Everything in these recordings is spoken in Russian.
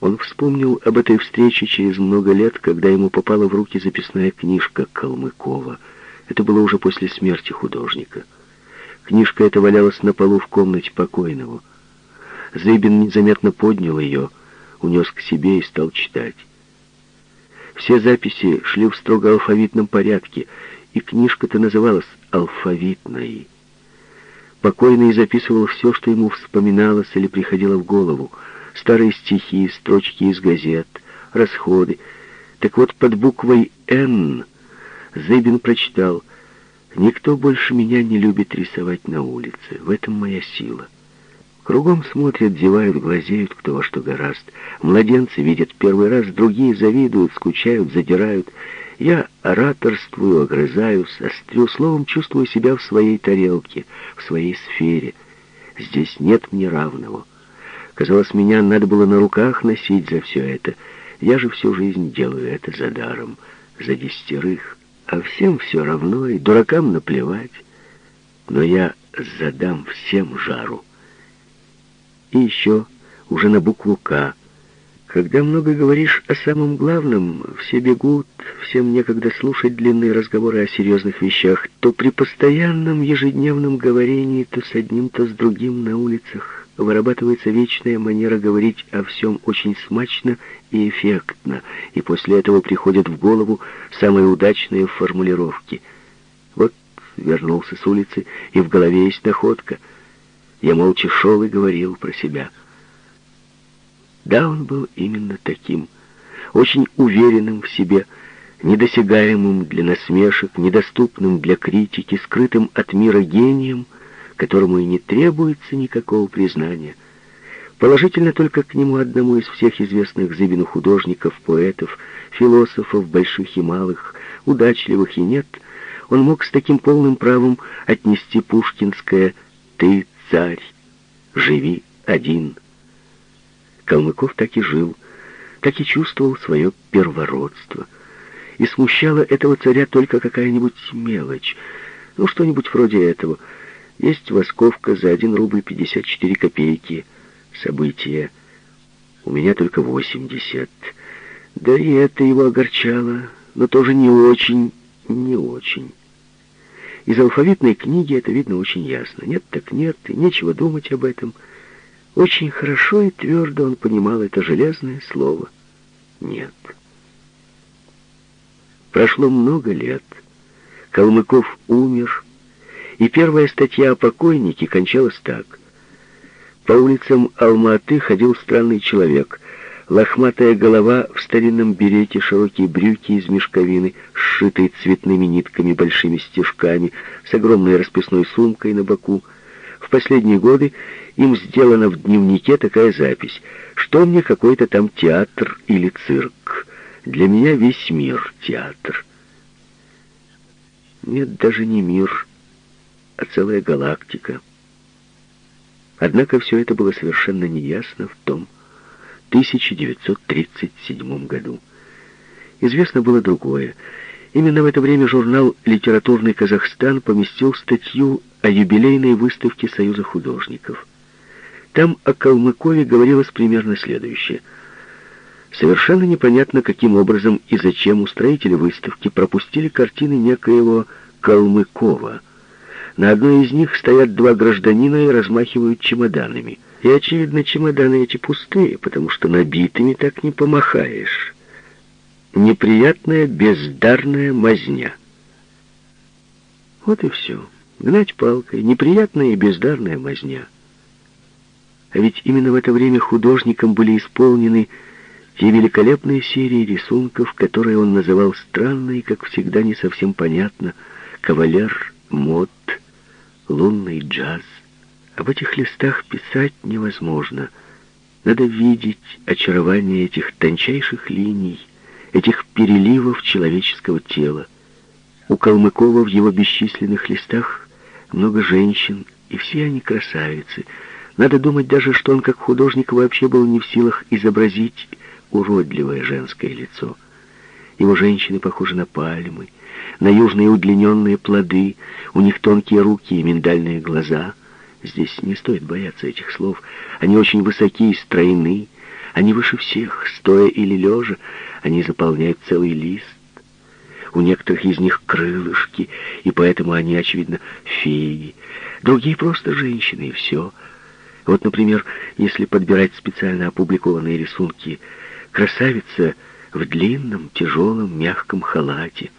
Он вспомнил об этой встрече через много лет, когда ему попала в руки записная книжка Калмыкова. Это было уже после смерти художника. Книжка эта валялась на полу в комнате покойного. Зыбин незаметно поднял ее, унес к себе и стал читать. Все записи шли в строго алфавитном порядке, и книжка-то называлась «Алфавитной». Покойный записывал все, что ему вспоминалось или приходило в голову. Старые стихи, строчки из газет, расходы. Так вот, под буквой «Н» Зыбин прочитал «Никто больше меня не любит рисовать на улице. В этом моя сила». Кругом смотрят, зевают, глазеют, кто во что гораст. Младенцы видят первый раз, другие завидуют, скучают, задирают. Я ораторствую, огрызаюсь, острю, словом чувствую себя в своей тарелке, в своей сфере. Здесь нет мне равного. Казалось, меня надо было на руках носить за все это. Я же всю жизнь делаю это за даром, за десятерых. А всем все равно, и дуракам наплевать. Но я задам всем жару. И еще, уже на букву «К». Когда много говоришь о самом главном, все бегут, всем некогда слушать длинные разговоры о серьезных вещах, то при постоянном ежедневном говорении то с одним, то с другим на улицах вырабатывается вечная манера говорить о всем очень смачно и эффектно, и после этого приходят в голову самые удачные формулировки. Вот вернулся с улицы, и в голове есть находка — я молча шел и говорил про себя. Да, он был именно таким, очень уверенным в себе, недосягаемым для насмешек, недоступным для критики, скрытым от мира гением, которому и не требуется никакого признания. Положительно только к нему одному из всех известных Зыбину художников, поэтов, философов, больших и малых, удачливых и нет, он мог с таким полным правом отнести пушкинское «ты царь, живи один. Калмыков так и жил, так и чувствовал свое первородство. И смущала этого царя только какая-нибудь мелочь, ну, что-нибудь вроде этого. Есть восковка за 1 рубль 54 копейки. Событие. У меня только 80. Да и это его огорчало, но тоже не очень, не очень. Из алфавитной книги это видно очень ясно. Нет так нет, и нечего думать об этом. Очень хорошо и твердо он понимал это железное слово «нет». Прошло много лет. Калмыков умер, и первая статья о покойнике кончалась так. По улицам Алма-Аты ходил странный человек — лохматая голова в старинном берете, широкие брюки из мешковины, сшитые цветными нитками, большими стежками, с огромной расписной сумкой на боку. В последние годы им сделана в дневнике такая запись, что мне какой-то там театр или цирк. Для меня весь мир театр. Нет, даже не мир, а целая галактика. Однако все это было совершенно неясно в том, 1937 году. Известно было другое. Именно в это время журнал «Литературный Казахстан» поместил статью о юбилейной выставке Союза художников. Там о Калмыкове говорилось примерно следующее. Совершенно непонятно, каким образом и зачем устроители выставки пропустили картины некоего Калмыкова. На одной из них стоят два гражданина и размахивают чемоданами. И, очевидно, чемоданы эти пустые, потому что набитыми так не помахаешь. Неприятная бездарная мазня. Вот и все. Гнать палкой, неприятная и бездарная мазня. А ведь именно в это время художником были исполнены те великолепные серии рисунков, которые он называл странно как всегда, не совсем понятно, «Кавалер», «Мод», «Лунный джаз». Об этих листах писать невозможно. Надо видеть очарование этих тончайших линий, этих переливов человеческого тела. У Калмыкова в его бесчисленных листах много женщин, и все они красавицы. Надо думать даже, что он как художник вообще был не в силах изобразить уродливое женское лицо. Его женщины похожи на пальмы, на южные удлиненные плоды, у них тонкие руки и миндальные глаза — Здесь не стоит бояться этих слов. Они очень высоки и стройны. Они выше всех, стоя или лежа, они заполняют целый лист. У некоторых из них крылышки, и поэтому они, очевидно, феи. Другие просто женщины, и все. Вот, например, если подбирать специально опубликованные рисунки, красавица в длинном, тяжелом, мягком халате.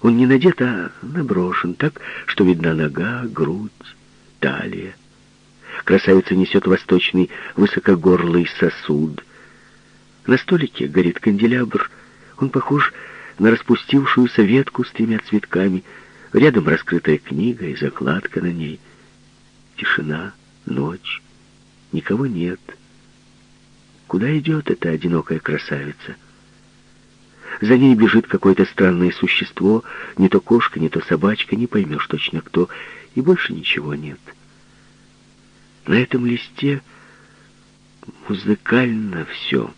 Он не надет, а наброшен так, что видна нога, грудь, талия. Красавица несет восточный высокогорлый сосуд. На столике горит канделябр. Он похож на распустившуюся ветку с тремя цветками. Рядом раскрытая книга и закладка на ней. Тишина, ночь. Никого нет. Куда идет эта одинокая красавица? За ней бежит какое-то странное существо, не то кошка, не то собачка, не поймешь точно кто, и больше ничего нет. На этом листе музыкально все.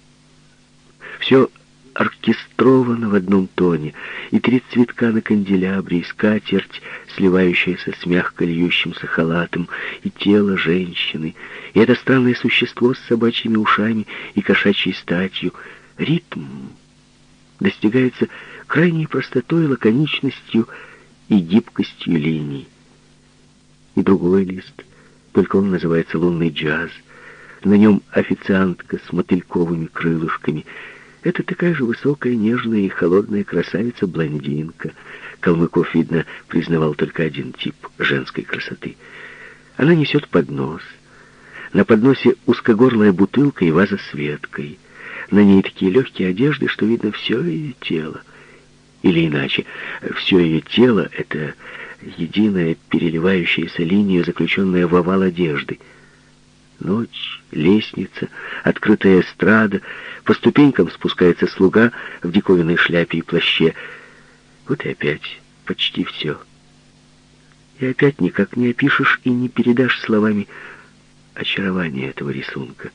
Все оркестровано в одном тоне, и три цветка на канделябре, и скатерть, сливающаяся с мягко льющимся халатом, и тело женщины, и это странное существо с собачьими ушами и кошачьей статью. Ритм достигается крайней простотой, лаконичностью и гибкостью линий. И другой лист, только он называется «Лунный джаз», на нем официантка с мотыльковыми крылышками — это такая же высокая, нежная и холодная красавица-блондинка. Калмыков, видно, признавал только один тип женской красоты. Она несет поднос. На подносе узкогорлая бутылка и ваза с веткой. На ней такие легкие одежды, что видно все ее тело. Или иначе, все ее тело — это единая переливающаяся линия, заключенная в овал одежды — Ночь, лестница, открытая эстрада, по ступенькам спускается слуга в диковинной шляпе и плаще. Вот и опять почти все. И опять никак не опишешь и не передашь словами очарование этого рисунка.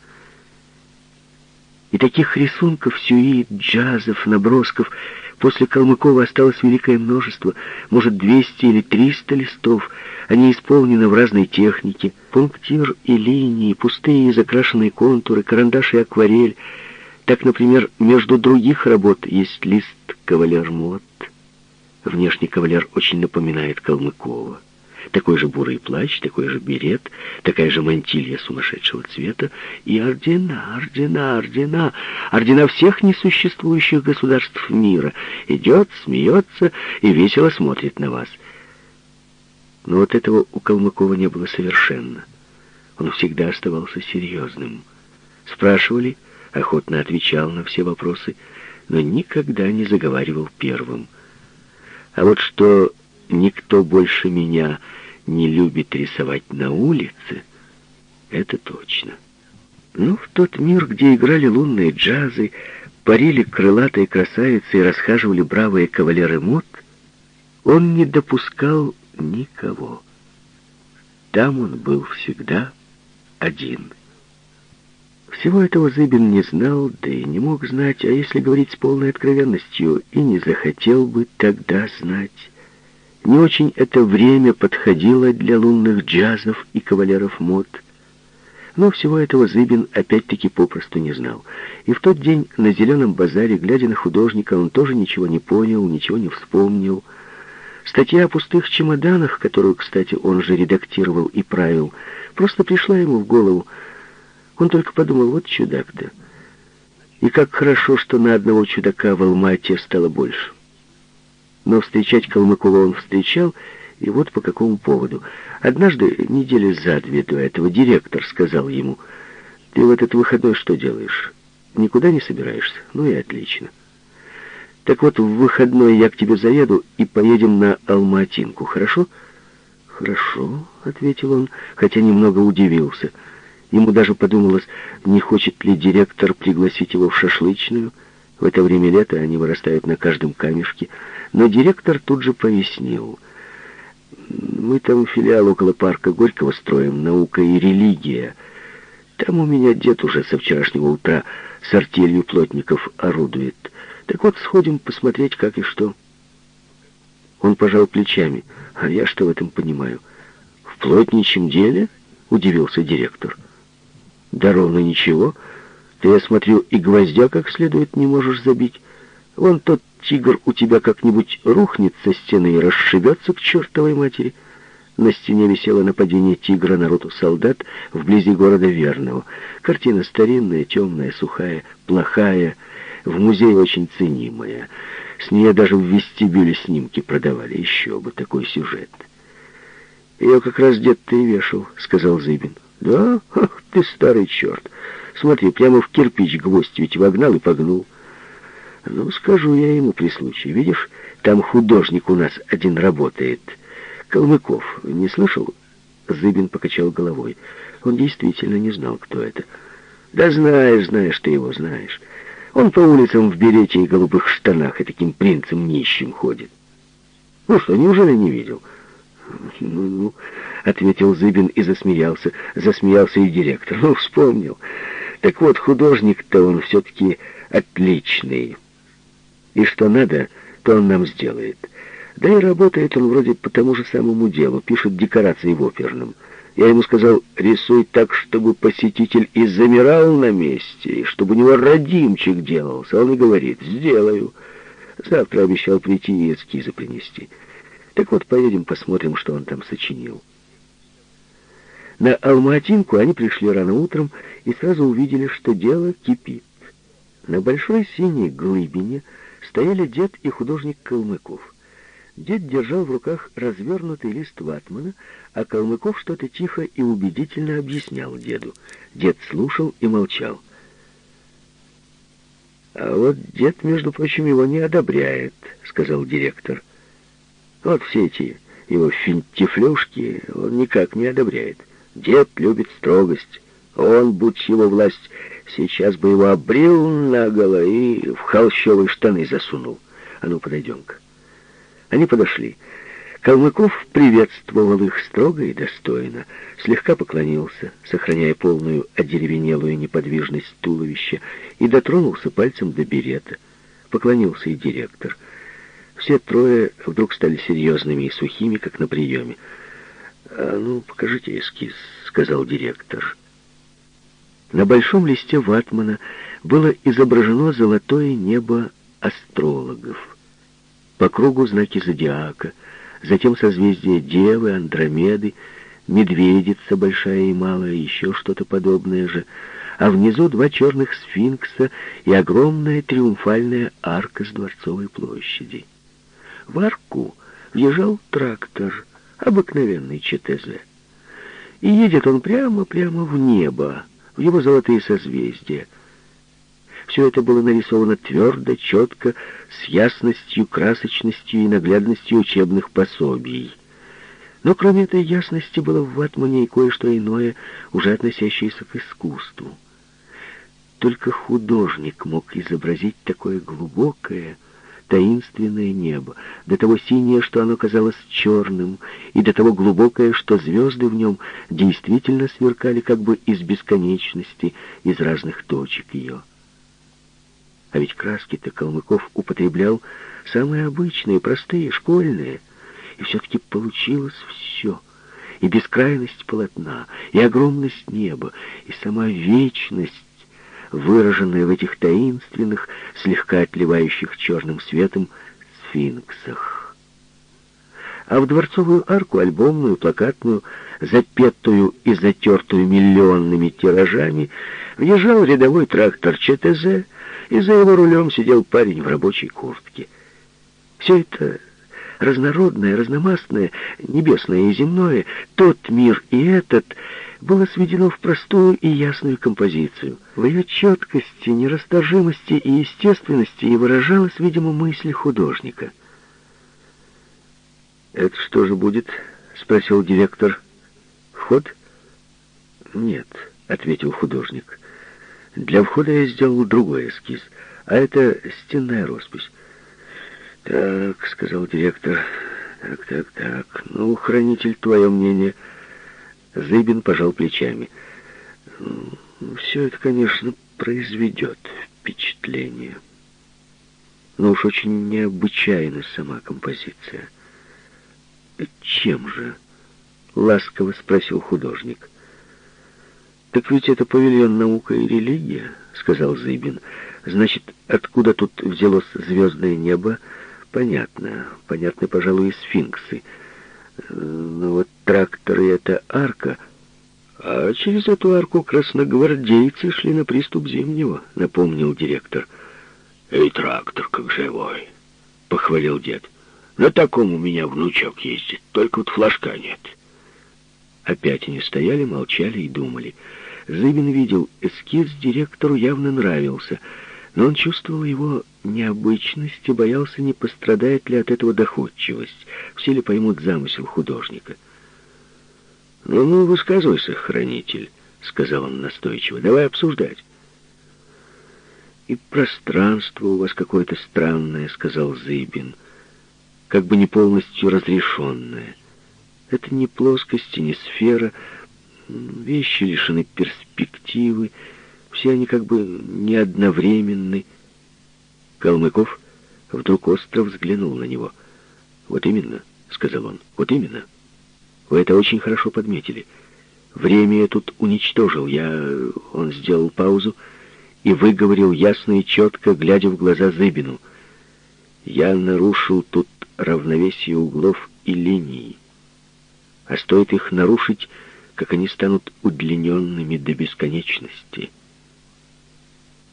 И таких рисунков, сюит, джазов, набросков после Калмыкова осталось великое множество, может, 200 или 300 листов, они исполнены в разной технике. Пунктир и линии, пустые и закрашенные контуры, карандаш и акварель. Так, например, между других работ есть лист «Кавалер Мот». Внешне кавалер очень напоминает Калмыкова. Такой же бурый плащ, такой же берет, такая же мантилья сумасшедшего цвета и ордена, ордена, ордена, ордена всех несуществующих государств мира. Идет, смеется и весело смотрит на вас — но вот этого у Калмыкова не было совершенно. Он всегда оставался серьезным. Спрашивали, охотно отвечал на все вопросы, но никогда не заговаривал первым. А вот что никто больше меня не любит рисовать на улице, это точно. Ну, в тот мир, где играли лунные джазы, парили крылатые красавицы и расхаживали бравые кавалеры мод, он не допускал никого. Там он был всегда один. Всего этого Зыбин не знал, да и не мог знать, а если говорить с полной откровенностью, и не захотел бы тогда знать. Не очень это время подходило для лунных джазов и кавалеров мод. Но всего этого Зыбин опять-таки попросту не знал. И в тот день на Зеленом базаре, глядя на художника, он тоже ничего не понял, ничего не вспомнил, Статья о пустых чемоданах, которую, кстати, он же редактировал и правил, просто пришла ему в голову. Он только подумал, вот чудак-то. И как хорошо, что на одного чудака в Алмате стало больше. Но встречать Калмыкова он встречал, и вот по какому поводу. Однажды, недели за две до этого, директор сказал ему, «Ты в этот выходной что делаешь? Никуда не собираешься? Ну и отлично». Так вот, в выходной я к тебе заеду и поедем на Алматинку, хорошо?» «Хорошо», — ответил он, хотя немного удивился. Ему даже подумалось, не хочет ли директор пригласить его в шашлычную. В это время лета они вырастают на каждом камешке. Но директор тут же пояснил. «Мы там филиал около парка Горького строим, наука и религия. Там у меня дед уже со вчерашнего утра с артелью плотников орудует». Так вот, сходим посмотреть, как и что. Он пожал плечами. А я что в этом понимаю? В плотничьем деле? Удивился директор. Да ровно ничего. Ты, я смотрю, и гвоздя как следует не можешь забить. Вон тот тигр у тебя как-нибудь рухнет со стены и расшибется к чертовой матери. На стене висело нападение тигра на роту солдат вблизи города Верного. Картина старинная, темная, сухая, плохая, в музее очень ценимая. С нее даже в вестибюле снимки продавали. Еще бы такой сюжет. «Ее как раз дед-то и вешал», — сказал Зыбин. «Да? Ах, ты старый черт! Смотри, прямо в кирпич гвоздь ведь вогнал и погнул». «Ну, скажу я ему при случае. Видишь, там художник у нас один работает». Калмыков, не слышал?» Зыбин покачал головой. Он действительно не знал, кто это. «Да знаешь, знаешь, ты его знаешь. Он по улицам в берете и голубых штанах и таким принцем нищим ходит. Ну что, неужели не видел?» «Ну-ну», — ответил Зыбин и засмеялся. Засмеялся и директор. «Ну, вспомнил. Так вот, художник-то он все-таки отличный. И что надо, то он нам сделает». Да и работает он вроде по тому же самому делу, пишет декорации в оперном. Я ему сказал, рисуй так, чтобы посетитель и замирал на месте, и чтобы у него родимчик делался. Он и говорит, сделаю. Завтра обещал прийти и эскизы принести. Так вот, поедем посмотрим, что он там сочинил. На Алматинку они пришли рано утром и сразу увидели, что дело кипит. На большой синей глыбине стояли дед и художник Калмыков. Дед держал в руках развернутый лист ватмана, а Калмыков что-то тихо и убедительно объяснял деду. Дед слушал и молчал. «А вот дед, между прочим, его не одобряет», — сказал директор. «Вот все эти его финтифлюшки он никак не одобряет. Дед любит строгость. Он, будь его власть, сейчас бы его обрил наголо и в холщовые штаны засунул. А ну, подойдем-ка». Они подошли. Калмыков приветствовал их строго и достойно, слегка поклонился, сохраняя полную одеревенелую неподвижность туловища, и дотронулся пальцем до берета. Поклонился и директор. Все трое вдруг стали серьезными и сухими, как на приеме. «А ну, покажите эскиз», — сказал директор. На большом листе ватмана было изображено золотое небо астрологов по кругу знаки зодиака, затем созвездия Девы, Андромеды, Медведица большая и малая, еще что-то подобное же, а внизу два черных сфинкса и огромная триумфальная арка с Дворцовой площади. В арку въезжал трактор, обыкновенный ЧТЗ. И едет он прямо-прямо в небо, в его золотые созвездия — все это было нарисовано твердо, четко, с ясностью, красочностью и наглядностью учебных пособий. Но кроме этой ясности было в Ватмане и кое-что иное, уже относящееся к искусству. Только художник мог изобразить такое глубокое, таинственное небо, до того синее, что оно казалось черным, и до того глубокое, что звезды в нем действительно сверкали как бы из бесконечности, из разных точек ее. А ведь краски-то Калмыков употреблял самые обычные, простые, школьные. И все-таки получилось все. И бескрайность полотна, и огромность неба, и сама вечность, выраженная в этих таинственных, слегка отливающих черным светом сфинксах. А в дворцовую арку, альбомную, плакатную, запетую и затертую миллионными тиражами, въезжал рядовой трактор ЧТЗ, и за его рулем сидел парень в рабочей куртке. Все это разнородное, разномастное, небесное и земное, тот мир и этот, было сведено в простую и ясную композицию. В ее четкости, нерасторжимости и естественности и выражалась, видимо, мысль художника. «Это что же будет?» — спросил директор. «Вход?» «Нет», — ответил художник. Для входа я сделал другой эскиз, а это стенная роспись. «Так», — сказал директор, — «так, так, так, ну, хранитель, твое мнение». Зыбин пожал плечами. «Все это, конечно, произведет впечатление. Но уж очень необычайна сама композиция». «Чем же?» — ласково спросил художник. Так ведь это павильон наука и религия. — сказал Зыбин. «Значит, откуда тут взялось звездное небо? Понятно. Понятны, пожалуй, и сфинксы. Но вот тракторы — это арка. А через эту арку красногвардейцы шли на приступ Зимнего», — напомнил директор. «Эй, трактор, как живой!» — похвалил дед. «На таком у меня внучок ездит, только вот флажка нет». Опять они стояли, молчали и думали — Зыбин видел, эскиз директору явно нравился, но он чувствовал его необычность и боялся, не пострадает ли от этого доходчивость, все ли поймут замысел художника. «Ну-ну, высказывайся, хранитель», — сказал он настойчиво, — «давай обсуждать». «И пространство у вас какое-то странное», — сказал Зыбин, — «как бы не полностью разрешенное. Это не плоскость и не сфера, — Вещи лишены перспективы, все они как бы не одновременны. Калмыков вдруг остро взглянул на него. «Вот именно», — сказал он, — «вот именно. Вы это очень хорошо подметили. Время я тут уничтожил. Я...» Он сделал паузу и выговорил ясно и четко, глядя в глаза Зыбину. «Я нарушил тут равновесие углов и линий. А стоит их нарушить, как они станут удлиненными до бесконечности.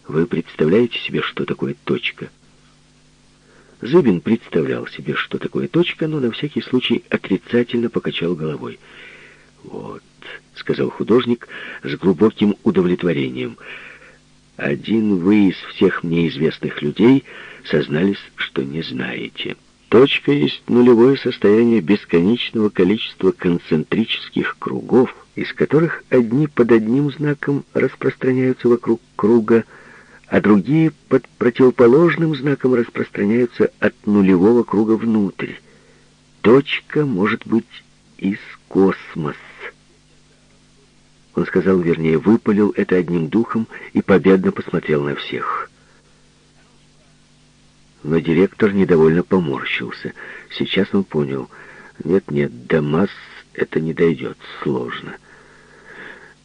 Вы представляете себе, что такое точка? Зыбин представлял себе, что такое точка, но на всякий случай отрицательно покачал головой. «Вот», — сказал художник с глубоким удовлетворением, — «один вы из всех мне известных людей сознались, что не знаете». Точка есть нулевое состояние бесконечного количества концентрических кругов, из которых одни под одним знаком распространяются вокруг круга, а другие под противоположным знаком распространяются от нулевого круга внутрь. Точка может быть из космос. Он сказал, вернее, выпалил это одним духом и победно посмотрел на всех но директор недовольно поморщился. Сейчас он понял. Нет-нет, до масс это не дойдет, сложно.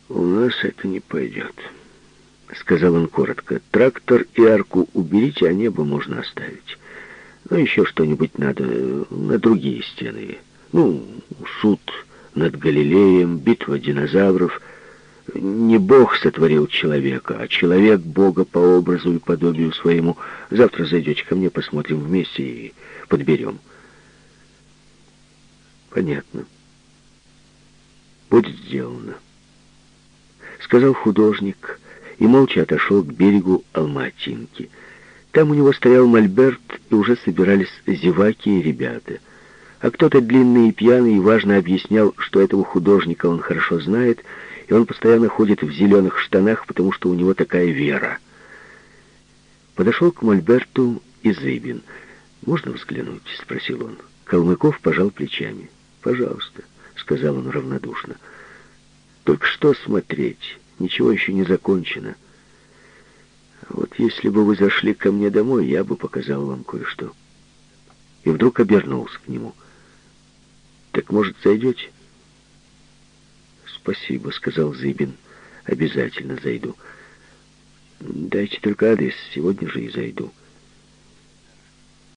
«У нас это не пойдет», — сказал он коротко. «Трактор и арку уберите, а небо можно оставить. Ну, еще что-нибудь надо на другие стены. Ну, суд над Галилеем, битва динозавров — не Бог сотворил человека, а человек Бога по образу и подобию своему. Завтра зайдете ко мне, посмотрим вместе и подберем. Понятно. Будет сделано. Сказал художник и молча отошел к берегу Алматинки. Там у него стоял мольберт, и уже собирались зеваки и ребята. А кто-то длинный и пьяный важно объяснял, что этого художника он хорошо знает, и он постоянно ходит в зеленых штанах, потому что у него такая вера. Подошел к Мольберту и Зыбин. «Можно взглянуть?» — спросил он. Калмыков пожал плечами. «Пожалуйста», — сказал он равнодушно. «Только что смотреть? Ничего еще не закончено. Вот если бы вы зашли ко мне домой, я бы показал вам кое-что». И вдруг обернулся к нему. «Так, может, зайдете?» «Спасибо», — сказал Зыбин. «Обязательно зайду». «Дайте только адрес, сегодня же и зайду».